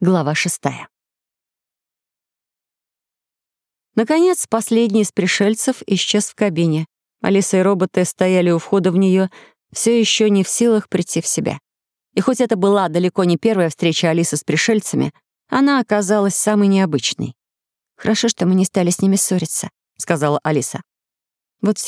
Глава шестая. Наконец, последний из пришельцев исчез в кабине. Алиса и роботы стояли у входа в нее, все еще не в силах прийти в себя. И хоть это была далеко не первая встреча Алисы с пришельцами, она оказалась самой необычной. «Хорошо, что мы не стали с ними ссориться», — сказала Алиса. Вот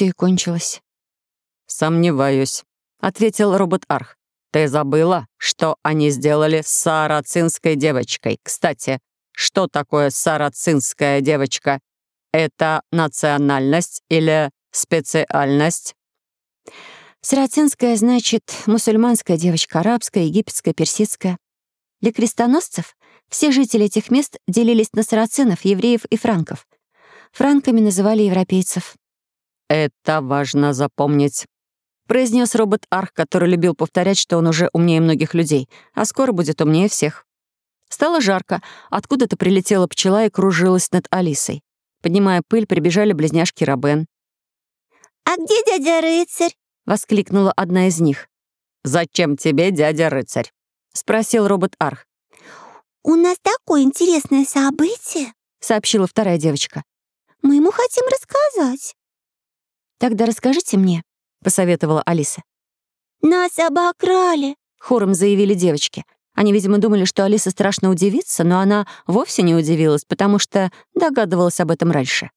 Ты забыла, что они сделали с сарацинской девочкой? Кстати, что такое сарацинская девочка? Это национальность или специальность?» «Сарацинская значит мусульманская девочка, арабская, египетская, персидская. Для крестоносцев все жители этих мест делились на сарацинов, евреев и франков. Франками называли европейцев». «Это важно запомнить. Произнес робот-арх, который любил повторять, что он уже умнее многих людей, а скоро будет умнее всех. Стало жарко, откуда-то прилетела пчела и кружилась над Алисой. Поднимая пыль, прибежали близняшки Робен. «А где дядя рыцарь?» — воскликнула одна из них. «Зачем тебе дядя рыцарь?» — спросил робот-арх. «У нас такое интересное событие», — сообщила вторая девочка. «Мы ему хотим рассказать». «Тогда расскажите мне», посоветовала Алиса. «Нас обокрали!» — хором заявили девочки. Они, видимо, думали, что Алиса страшно удивится, но она вовсе не удивилась, потому что догадывалась об этом раньше.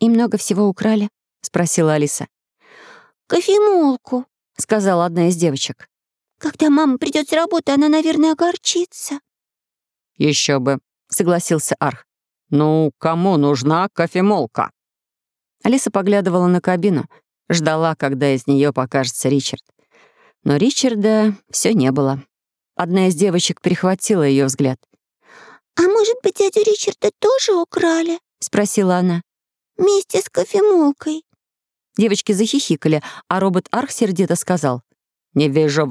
«И много всего украли?» — спросила Алиса. «Кофемолку», — сказала одна из девочек. «Когда мама придет с работы, она, наверное, огорчится». Еще бы», — согласился Арх. «Ну, кому нужна кофемолка?» Алиса поглядывала на кабину. ждала, когда из нее покажется Ричард. Но Ричарда все не было. Одна из девочек перехватила ее взгляд. «А может быть, дядю Ричарда тоже украли?» — спросила она. «Вместе с кофемолкой». Девочки захихикали, а робот Арх сердито сказал. «Не вижу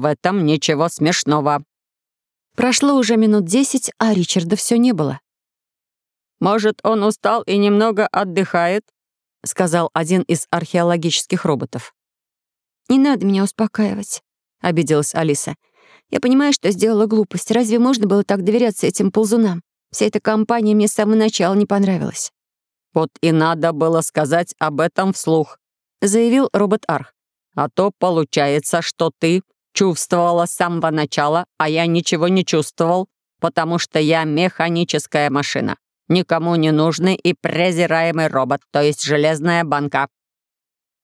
сказал один из археологических роботов. «Не надо меня успокаивать», — обиделась Алиса. «Я понимаю, что сделала глупость. Разве можно было так доверяться этим ползунам? Вся эта компания мне с самого начала не понравилась». «Вот и надо было сказать об этом вслух», — заявил робот-арх. «А то получается, что ты чувствовала с самого начала, а я ничего не чувствовал, потому что я механическая машина никому не нужный и презираемый робот, то есть железная банка».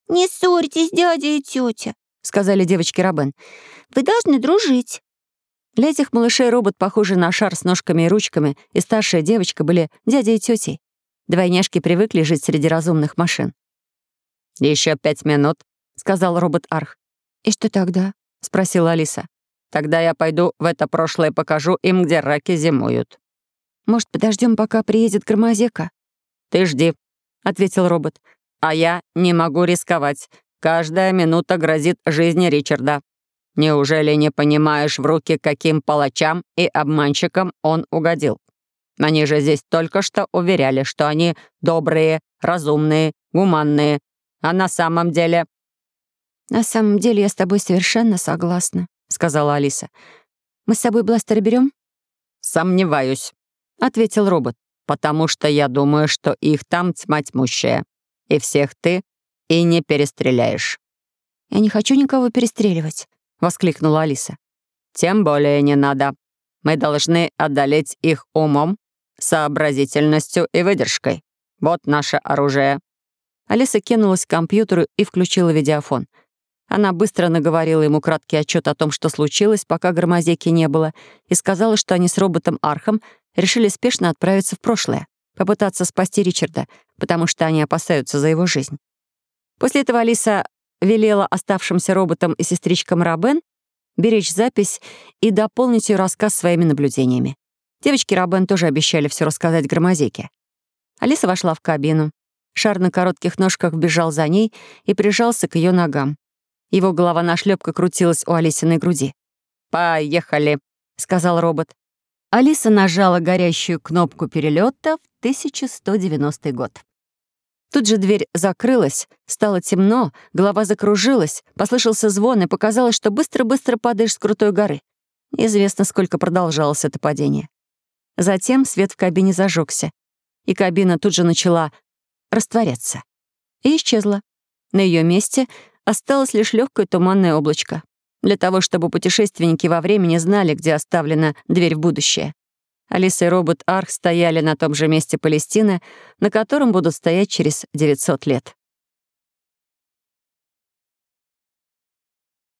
«Не ссорьтесь, дядя и тетя», — сказали девочки Рабен. «Вы должны дружить». Для этих малышей робот, похожий на шар с ножками и ручками, и старшая девочка были дядей и тетей. Двойняшки привыкли жить среди разумных машин. «Еще пять минут», — сказал робот Арх. «И что тогда?» — спросила Алиса. «Тогда я пойду в это прошлое покажу им, где раки зимуют». Может, подождем, пока приедет Громозека?» «Ты жди», — ответил робот. «А я не могу рисковать. Каждая минута грозит жизни Ричарда. Неужели не понимаешь, в руки каким палачам и обманщикам он угодил? Они же здесь только что уверяли, что они добрые, разумные, гуманные. А на самом деле...» «На самом деле я с тобой совершенно согласна», — сказала Алиса. «Мы с собой бластер берем?» «Сомневаюсь», ответил робот, «потому что я думаю, что их там тьма тьмущая. И всех ты и не перестреляешь». «Я не хочу никого перестреливать», — воскликнула Алиса. «Тем более не надо. Мы должны одолеть их умом, сообразительностью и выдержкой. Вот наше оружие». Алиса кинулась к компьютеру и включила видеофон. Она быстро наговорила ему краткий отчет о том, что случилось, пока громозеки не было, и сказала, что они с роботом Архом — решили спешно отправиться в прошлое, попытаться спасти Ричарда, потому что они опасаются за его жизнь. После этого Алиса велела оставшимся роботам и сестричкам Рабен беречь запись и дополнить ее рассказ своими наблюдениями. Девочки Рабен тоже обещали все рассказать громозеке. Алиса вошла в кабину. Шар на коротких ножках бежал за ней и прижался к ее ногам. Его голова на нашлепка крутилась у Алисиной груди. «Поехали», — сказал робот. Алиса нажала горящую кнопку перелета в 1190 год. Тут же дверь закрылась, стало темно, голова закружилась, послышался звон, и показалось, что быстро-быстро падаешь с крутой горы. Неизвестно, сколько продолжалось это падение. Затем свет в кабине зажегся, и кабина тут же начала растворяться. И исчезла. На ее месте осталось лишь легкое туманное облачко для того, чтобы путешественники во времени знали, где оставлена дверь в будущее. Алиса и робот Арх стояли на том же месте Палестины, на котором будут стоять через 900 лет.